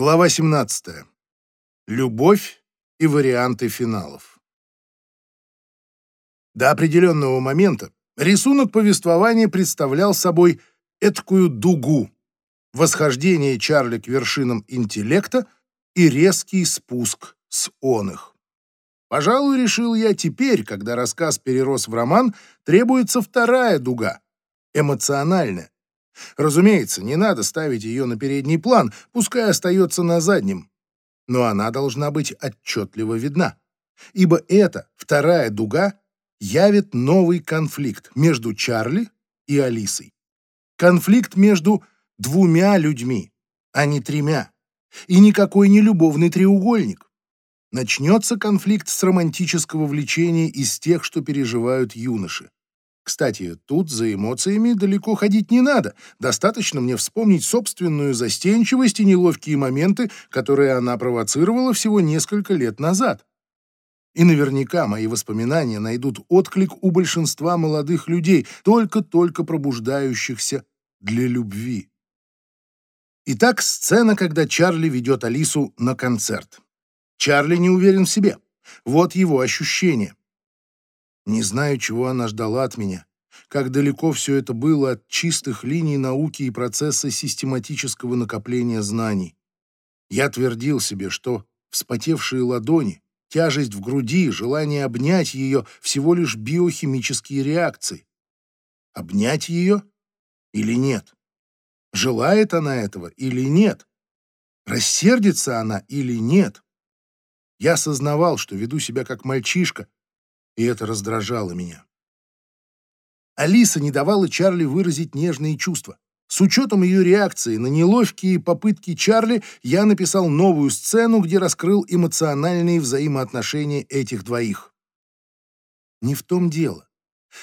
Глава 17. Любовь и варианты финалов. До определенного момента рисунок повествования представлял собой эткую дугу, восхождение Чарли к вершинам интеллекта и резкий спуск с он их. Пожалуй, решил я теперь, когда рассказ перерос в роман, требуется вторая дуга, эмоциональная, Разумеется, не надо ставить ее на передний план, пускай остается на заднем. Но она должна быть отчетливо видна. Ибо эта вторая дуга явит новый конфликт между Чарли и Алисой. Конфликт между двумя людьми, а не тремя. И никакой не любовный треугольник. Начнется конфликт с романтического влечения из тех, что переживают юноши. Кстати, тут за эмоциями далеко ходить не надо. Достаточно мне вспомнить собственную застенчивость и неловкие моменты, которые она провоцировала всего несколько лет назад. И наверняка мои воспоминания найдут отклик у большинства молодых людей, только-только пробуждающихся для любви. Итак, сцена, когда Чарли ведет Алису на концерт. Чарли не уверен в себе. Вот его ощущение. Не знаю, чего она ждала от меня, как далеко все это было от чистых линий науки и процесса систематического накопления знаний. Я твердил себе, что вспотевшие ладони, тяжесть в груди, желание обнять ее — всего лишь биохимические реакции. Обнять ее или нет? Желает она этого или нет? Рассердится она или нет? Я осознавал, что веду себя как мальчишка, и это раздражало меня. Алиса не давала Чарли выразить нежные чувства. С учетом ее реакции на неловкие попытки Чарли, я написал новую сцену, где раскрыл эмоциональные взаимоотношения этих двоих. Не в том дело.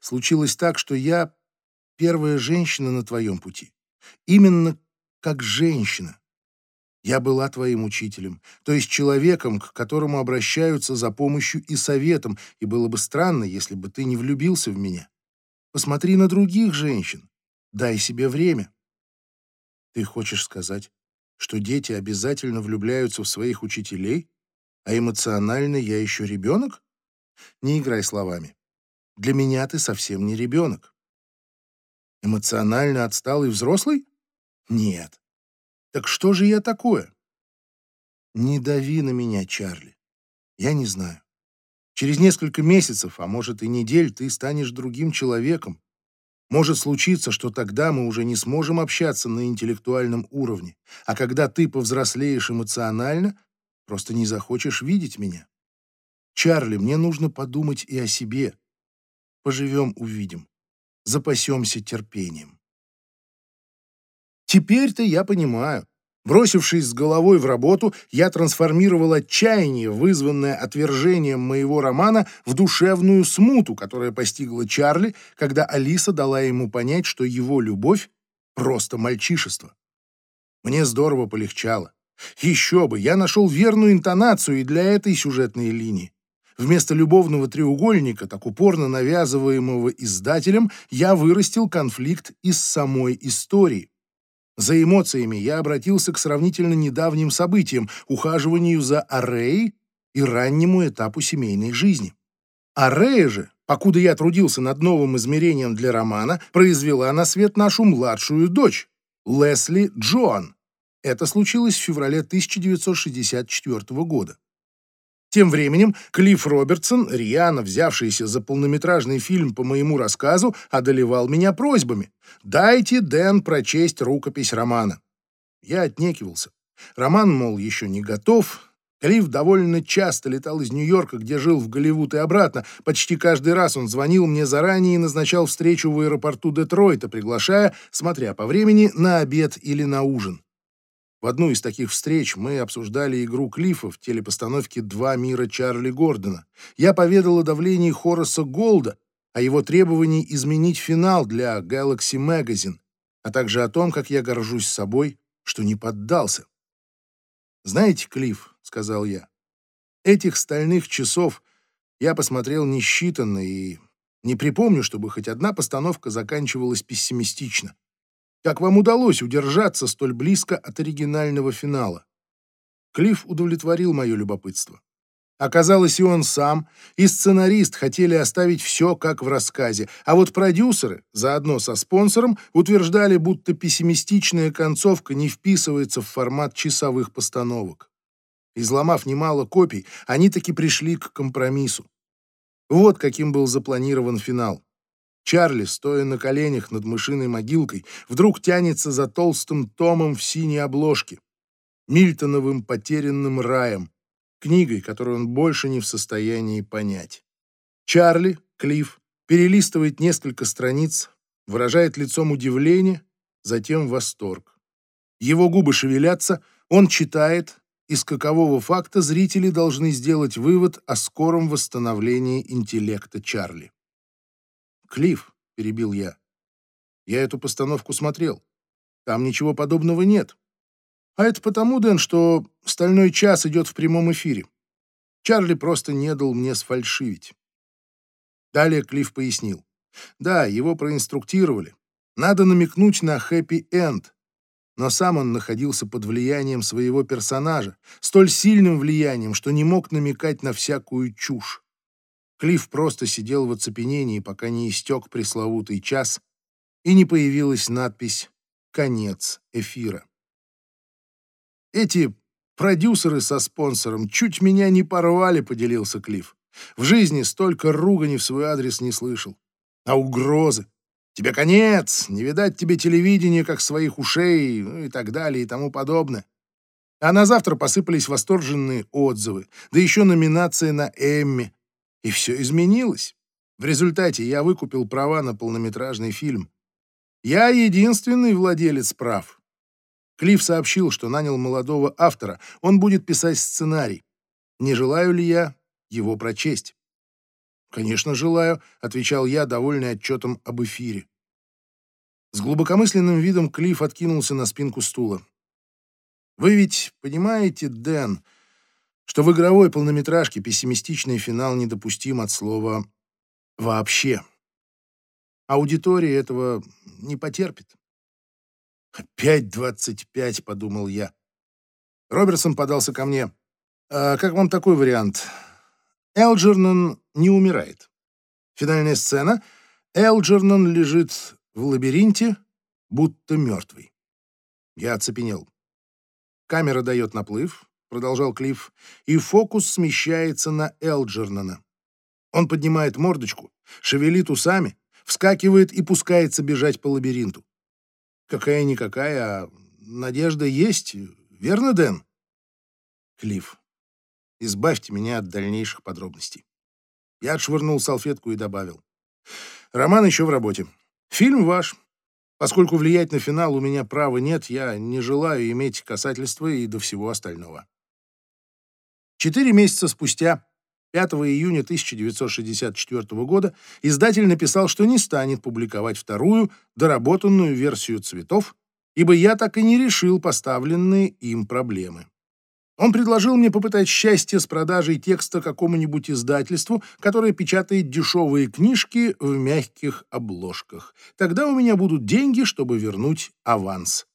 Случилось так, что я первая женщина на твоем пути. Именно как женщина. Я была твоим учителем, то есть человеком, к которому обращаются за помощью и советом, и было бы странно, если бы ты не влюбился в меня. Посмотри на других женщин, дай себе время. Ты хочешь сказать, что дети обязательно влюбляются в своих учителей, а эмоционально я еще ребенок? Не играй словами. Для меня ты совсем не ребенок. Эмоционально отсталый взрослый? Нет. Так что же я такое? Не дави на меня, Чарли. Я не знаю. Через несколько месяцев, а может и недель, ты станешь другим человеком. Может случиться, что тогда мы уже не сможем общаться на интеллектуальном уровне, а когда ты повзрослеешь эмоционально, просто не захочешь видеть меня. Чарли, мне нужно подумать и о себе. Поживем, увидим. Запасемся терпением. Теперь-то я понимаю. Бросившись с головой в работу, я трансформировал отчаяние, вызванное отвержением моего романа, в душевную смуту, которая постигла Чарли, когда Алиса дала ему понять, что его любовь — просто мальчишество. Мне здорово полегчало. Еще бы, я нашел верную интонацию и для этой сюжетной линии. Вместо любовного треугольника, так упорно навязываемого издателем, я вырастил конфликт из самой истории. За эмоциями я обратился к сравнительно недавним событиям, ухаживанию за Арей и раннему этапу семейной жизни. Арея же, покуда я трудился над новым измерением для романа, произвела на свет нашу младшую дочь, Лесли Джоан. Это случилось в феврале 1964 года. Тем временем Клифф Робертсон, рьяно взявшийся за полнометражный фильм по моему рассказу, одолевал меня просьбами. «Дайте Дэн прочесть рукопись романа». Я отнекивался. Роман, мол, еще не готов. Клифф довольно часто летал из Нью-Йорка, где жил, в Голливуд и обратно. Почти каждый раз он звонил мне заранее и назначал встречу в аэропорту Детройта, приглашая, смотря по времени, на обед или на ужин. В одну из таких встреч мы обсуждали игру Клиффа в телепостановке «Два мира Чарли Гордона». Я поведал о давлении Хораса Голда, о его требовании изменить финал для Galaxy Magazine, а также о том, как я горжусь собой, что не поддался. «Знаете, Клифф», — сказал я, — «этих стальных часов я посмотрел несчитанно и не припомню, чтобы хоть одна постановка заканчивалась пессимистично. Как вам удалось удержаться столь близко от оригинального финала? Клифф удовлетворил мое любопытство. Оказалось, и он сам, и сценарист хотели оставить все как в рассказе, а вот продюсеры, заодно со спонсором, утверждали, будто пессимистичная концовка не вписывается в формат часовых постановок. Изломав немало копий, они таки пришли к компромиссу. Вот каким был запланирован финал. Чарли, стоя на коленях над мышиной могилкой, вдруг тянется за толстым томом в синей обложке. Мильтоновым потерянным раем, книгой, которую он больше не в состоянии понять. Чарли, Клифф, перелистывает несколько страниц, выражает лицом удивление, затем восторг. Его губы шевелятся, он читает, из какового факта зрители должны сделать вывод о скором восстановлении интеллекта Чарли. «Клифф», — перебил я, — «я эту постановку смотрел. Там ничего подобного нет. А это потому, Дэн, что «Стальной час» идет в прямом эфире. Чарли просто не дал мне сфальшивить. Далее Клифф пояснил. Да, его проинструктировали. Надо намекнуть на хэппи-энд. Но сам он находился под влиянием своего персонажа, столь сильным влиянием, что не мог намекать на всякую чушь. Клифф просто сидел в оцепенении, пока не истек пресловутый час, и не появилась надпись «Конец эфира». Эти продюсеры со спонсором чуть меня не порвали, поделился Клифф. В жизни столько ругани в свой адрес не слышал. А угрозы? Тебе конец, не видать тебе телевидения, как своих ушей, ну и так далее и тому подобное. А на завтра посыпались восторженные отзывы, да еще номинация на Эмми. И все изменилось. В результате я выкупил права на полнометражный фильм. Я единственный владелец прав. Клифф сообщил, что нанял молодого автора. Он будет писать сценарий. Не желаю ли я его прочесть? «Конечно, желаю», — отвечал я, довольный отчетом об эфире. С глубокомысленным видом Клифф откинулся на спинку стула. «Вы ведь понимаете, Дэн, что в игровой полнометражке пессимистичный финал недопустим от слова «вообще». Аудитория этого не потерпит. «Опять двадцать пять», — подумал я. Роберсон подался ко мне. «А как вам такой вариант? Элджернон не умирает. Финальная сцена. Элджернон лежит в лабиринте, будто мертвый». Я оцепенел. Камера дает наплыв, продолжал Клифф, и фокус смещается на Элджернона. Он поднимает мордочку, шевелит усами, вскакивает и пускается бежать по лабиринту. Какая-никакая, а надежда есть, верно, Дэн? Клифф, избавьте меня от дальнейших подробностей. Я отшвырнул салфетку и добавил. Роман еще в работе. Фильм ваш. Поскольку влиять на финал у меня права нет, я не желаю иметь касательства и до всего остального. Четыре месяца спустя 5 июня 1964 года издатель написал, что не станет публиковать вторую, доработанную версию цветов, ибо я так и не решил поставленные им проблемы. Он предложил мне попытать счастье с продажей текста какому-нибудь издательству, которое печатает дешевые книжки в мягких обложках. Тогда у меня будут деньги, чтобы вернуть аванс.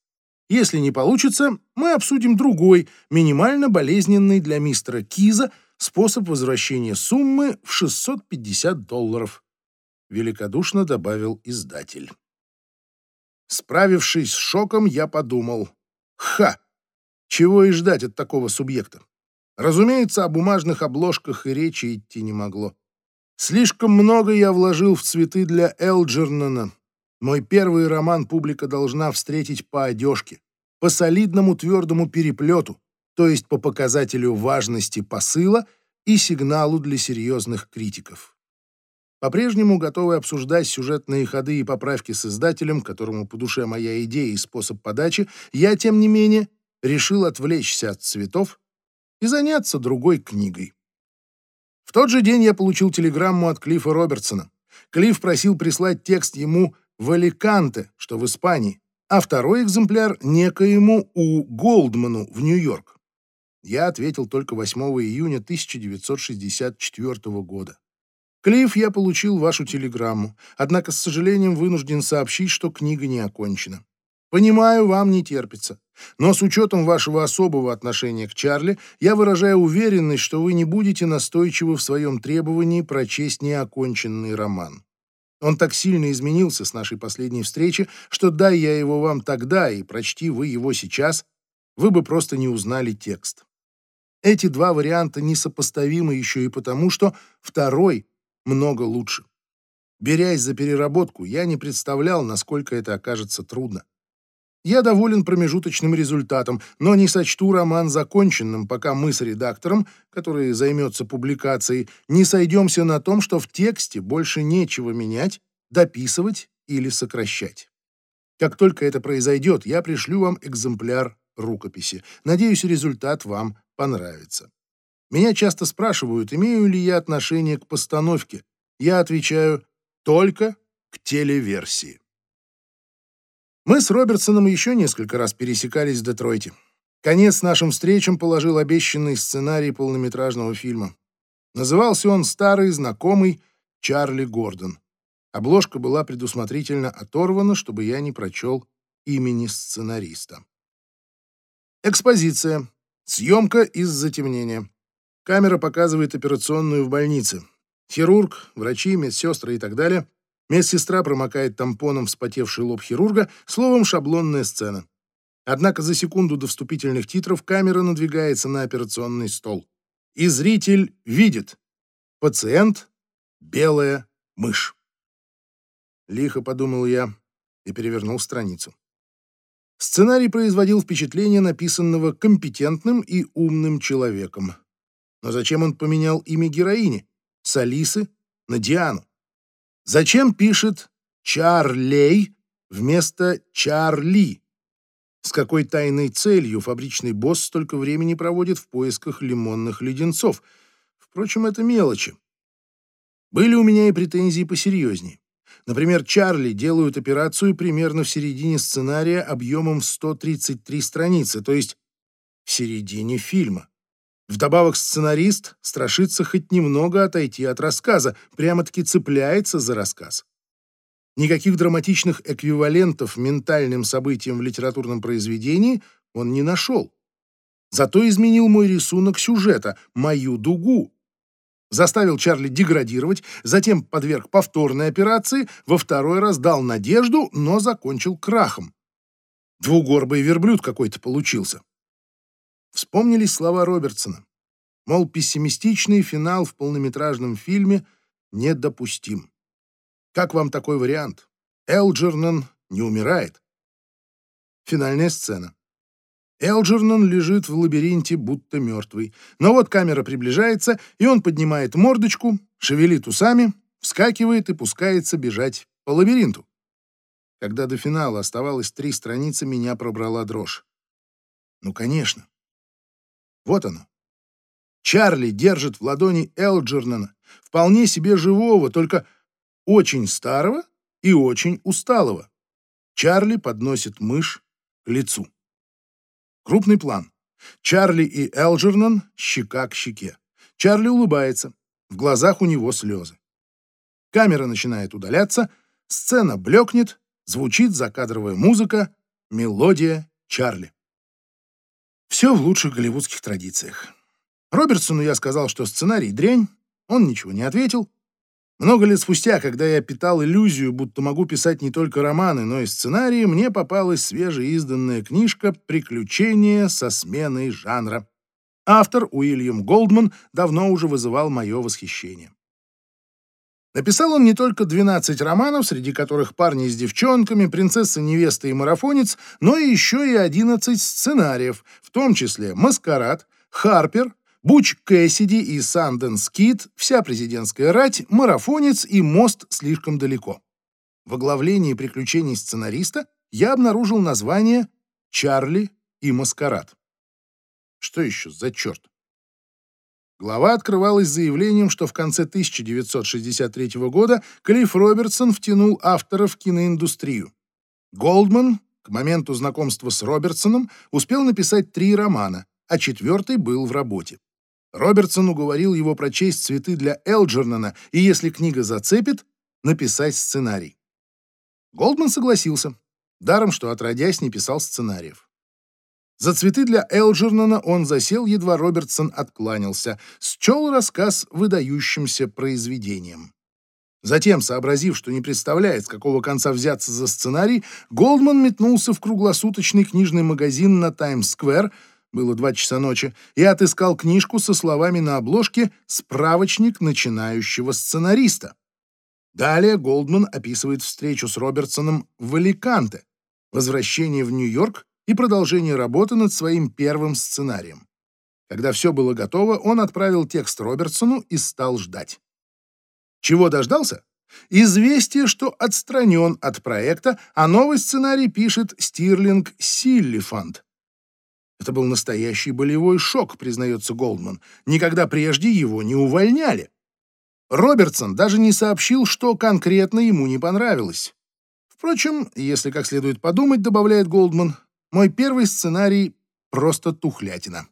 Если не получится, мы обсудим другой, минимально болезненный для мистера Киза, способ возвращения суммы в 650 долларов. Великодушно добавил издатель. Справившись с шоком, я подумал. Ха! Чего и ждать от такого субъекта? Разумеется, о бумажных обложках и речи идти не могло. Слишком много я вложил в цветы для Элджернона. Мой первый роман публика должна встретить по одежке, по солидному твердому переплету, то есть по показателю важности посыла и сигналу для серьезных критиков. По-прежнему готовы обсуждать сюжетные ходы и поправки с издателем, которому по душе моя идея и способ подачи, я, тем не менее, решил отвлечься от цветов и заняться другой книгой. В тот же день я получил телеграмму от Клиффа Робертсона. Клифф просил прислать текст ему в Аликанте, что в Испании, а второй экземпляр некоему У. Голдману в Нью-Йорк. Я ответил только 8 июня 1964 года. Клифф, я получил вашу телеграмму, однако с сожалением вынужден сообщить, что книга не окончена. Понимаю, вам не терпится. Но с учетом вашего особого отношения к Чарли, я выражаю уверенность, что вы не будете настойчивы в своем требовании прочесть неоконченный роман. Он так сильно изменился с нашей последней встречи, что дай я его вам тогда и прочти вы его сейчас, вы бы просто не узнали текст. Эти два варианта несопоставимы еще и потому, что второй много лучше. Берясь за переработку, я не представлял, насколько это окажется трудно. Я доволен промежуточным результатом, но не сочту роман законченным, пока мы с редактором, который займется публикацией, не сойдемся на том, что в тексте больше нечего менять, дописывать или сокращать. Как только это произойдет, я пришлю вам экземпляр рукописи. Надеюсь, результат вам понравится. Меня часто спрашивают, имею ли я отношение к постановке. Я отвечаю только к телеверсии. Мы с Робертсоном еще несколько раз пересекались в Детройте. Конец нашим встречам положил обещанный сценарий полнометражного фильма. Назывался он «Старый знакомый Чарли Гордон». Обложка была предусмотрительно оторвана, чтобы я не прочел имени сценариста. Экспозиция. Съемка из затемнения. Камера показывает операционную в больнице. Хирург, врачи, медсестры и так далее Медсестра промокает тампоном вспотевший лоб хирурга, словом, шаблонная сцена. Однако за секунду до вступительных титров камера надвигается на операционный стол. И зритель видит. Пациент — белая мышь. Лихо подумал я и перевернул страницу. Сценарий производил впечатление написанного компетентным и умным человеком. Но зачем он поменял имя героини с Алисы на Диану? Зачем пишет «Чарлей» вместо «Чарли»? С какой тайной целью фабричный босс столько времени проводит в поисках лимонных леденцов? Впрочем, это мелочи. Были у меня и претензии посерьезнее. Например, Чарли делают операцию примерно в середине сценария объемом в 133 страницы, то есть в середине фильма. Вдобавок сценарист страшится хоть немного отойти от рассказа, прямо-таки цепляется за рассказ. Никаких драматичных эквивалентов ментальным событиям в литературном произведении он не нашел. Зато изменил мой рисунок сюжета, мою дугу. Заставил Чарли деградировать, затем подверг повторной операции, во второй раз дал надежду, но закончил крахом. Двугорбый верблюд какой-то получился. Вспомнились слова Робертсона. Мол, пессимистичный финал в полнометражном фильме недопустим. Как вам такой вариант? Элджернон не умирает. Финальная сцена. Элджернон лежит в лабиринте, будто мертвый. Но вот камера приближается, и он поднимает мордочку, шевелит усами, вскакивает и пускается бежать по лабиринту. Когда до финала оставалось три страницы, меня пробрала дрожь. Ну, конечно. Вот оно. Чарли держит в ладони Элджернона, вполне себе живого, только очень старого и очень усталого. Чарли подносит мышь к лицу. Крупный план. Чарли и Элджернон щека к щеке. Чарли улыбается. В глазах у него слезы. Камера начинает удаляться, сцена блекнет, звучит закадровая музыка, мелодия Чарли. Все в лучших голливудских традициях. Робертсону я сказал, что сценарий дрянь, он ничего не ответил. Много лет спустя, когда я питал иллюзию, будто могу писать не только романы, но и сценарии, мне попалась свежеизданная книжка «Приключения со сменой жанра». Автор Уильям Голдман давно уже вызывал мое восхищение. Написал он не только 12 романов, среди которых «Парни с девчонками», «Принцесса, невеста и марафонец», но и еще и 11 сценариев, в том числе «Маскарад», «Харпер», «Буч Кэссиди» и «Санденс Кит», «Вся президентская рать», «Марафонец» и «Мост слишком далеко». В оглавлении приключений сценариста я обнаружил название «Чарли и Маскарад». Что еще за черт? Глава открывалась заявлением, что в конце 1963 года Клифф Робертсон втянул автора в киноиндустрию. Голдман к моменту знакомства с Робертсоном успел написать три романа, а четвертый был в работе. Робертсон уговорил его прочесть «Цветы для Элджернона» и, если книга зацепит, написать сценарий. Голдман согласился. Даром, что отродясь не писал сценариев. За цветы для Элджернона он засел, едва Робертсон откланялся, счел рассказ выдающимся произведением. Затем, сообразив, что не представляет, с какого конца взяться за сценарий, Голдман метнулся в круглосуточный книжный магазин на Таймс-сквер, было два часа ночи, и отыскал книжку со словами на обложке «Справочник начинающего сценариста». Далее Голдман описывает встречу с Робертсоном в Аликанте, возвращение в Нью-Йорк и продолжение работы над своим первым сценарием. Когда все было готово, он отправил текст Робертсону и стал ждать. Чего дождался? Известие, что отстранен от проекта, а новый сценарий пишет Стирлинг Силлифанд. Это был настоящий болевой шок, признается Голдман. Никогда прежде его не увольняли. Робертсон даже не сообщил, что конкретно ему не понравилось. Впрочем, если как следует подумать, добавляет Голдман, мой первый сценарий — просто тухлятина.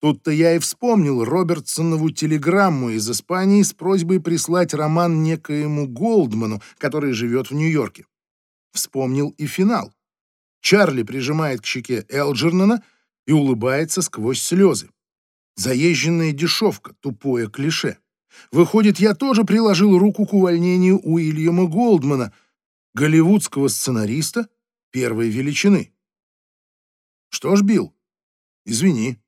Тут-то я и вспомнил Робертсонову телеграмму из Испании с просьбой прислать роман некоему Голдману, который живет в Нью-Йорке. Вспомнил и финал. Чарли прижимает к щеке Элджернона и улыбается сквозь слезы. Заезженная дешевка, тупое клише. Выходит, я тоже приложил руку к увольнению Уильяма Голдмана, голливудского сценариста первой величины. Что ж, Билл, извини.